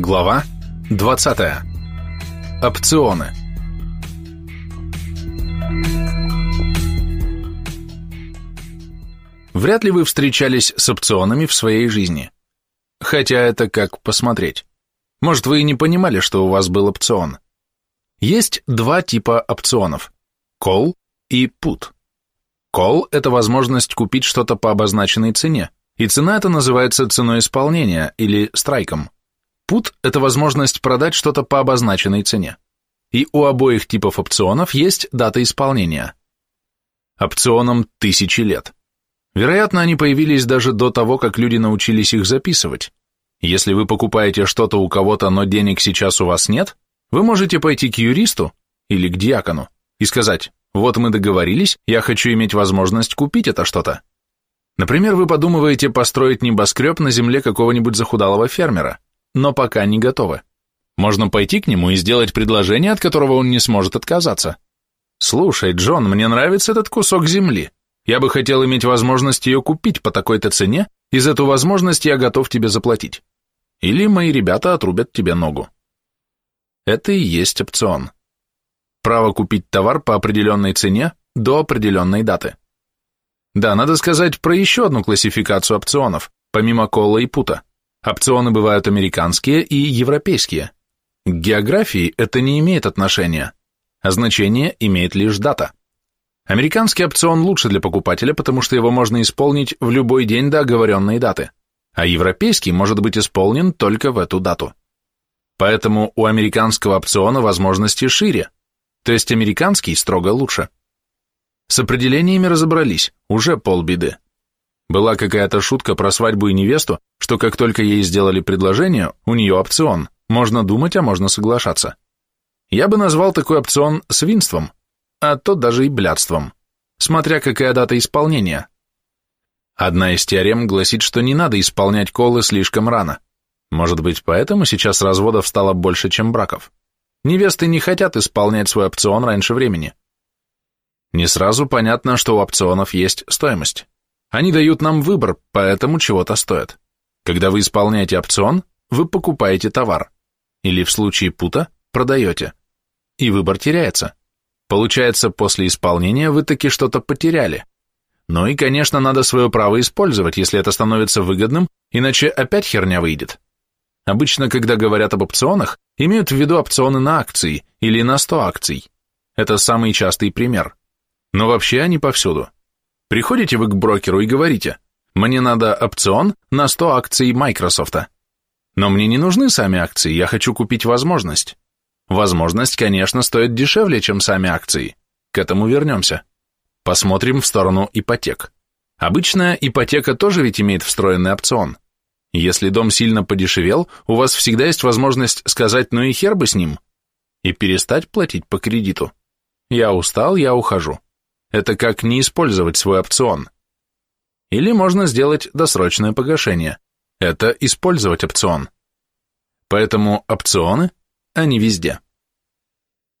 Глава 20. Опционы. Вряд ли вы встречались с опционами в своей жизни. Хотя это как посмотреть. Может, вы и не понимали, что у вас был опцион. Есть два типа опционов – call и put. Call – это возможность купить что-то по обозначенной цене, и цена эта называется ценой исполнения или страйком. Put – это возможность продать что-то по обозначенной цене. И у обоих типов опционов есть дата исполнения. Опционам тысячи лет. Вероятно, они появились даже до того, как люди научились их записывать. Если вы покупаете что-то у кого-то, но денег сейчас у вас нет, вы можете пойти к юристу или к диакону и сказать, вот мы договорились, я хочу иметь возможность купить это что-то. Например, вы подумываете построить небоскреб на земле какого-нибудь захудалого фермера но пока не готовы. Можно пойти к нему и сделать предложение, от которого он не сможет отказаться. «Слушай, Джон, мне нравится этот кусок земли. Я бы хотел иметь возможность ее купить по такой-то цене, и за эту возможность я готов тебе заплатить. Или мои ребята отрубят тебе ногу». Это и есть опцион. Право купить товар по определенной цене до определенной даты. Да, надо сказать про еще одну классификацию опционов, помимо колла и пута. Опционы бывают американские и европейские. К географии это не имеет отношения, а значение имеет лишь дата. Американский опцион лучше для покупателя, потому что его можно исполнить в любой день до оговоренной даты, а европейский может быть исполнен только в эту дату. Поэтому у американского опциона возможности шире, то есть американский строго лучше. С определениями разобрались, уже полбеды. Была какая-то шутка про свадьбу и невесту, что как только ей сделали предложение, у нее опцион, можно думать, а можно соглашаться. Я бы назвал такой опцион свинством, а то даже и блядством, смотря какая дата исполнения. Одна из теорем гласит, что не надо исполнять колы слишком рано. Может быть, поэтому сейчас разводов стало больше, чем браков. Невесты не хотят исполнять свой опцион раньше времени. Не сразу понятно, что у опционов есть стоимость. Они дают нам выбор, поэтому чего-то стоят. Когда вы исполняете опцион, вы покупаете товар. Или в случае пута продаете. И выбор теряется. Получается, после исполнения вы таки что-то потеряли. Ну и, конечно, надо свое право использовать, если это становится выгодным, иначе опять херня выйдет. Обычно, когда говорят об опционах, имеют в виду опционы на акции или на 100 акций. Это самый частый пример. Но вообще они повсюду. Приходите вы к брокеру и говорите, мне надо опцион на 100 акций Microsoft. Но мне не нужны сами акции, я хочу купить возможность. Возможность, конечно, стоит дешевле, чем сами акции. К этому вернемся. Посмотрим в сторону ипотек. Обычная ипотека тоже ведь имеет встроенный опцион. Если дом сильно подешевел, у вас всегда есть возможность сказать «ну и хер бы с ним» и перестать платить по кредиту. Я устал, я ухожу. Это как не использовать свой опцион. Или можно сделать досрочное погашение. Это использовать опцион. Поэтому опционы, они везде.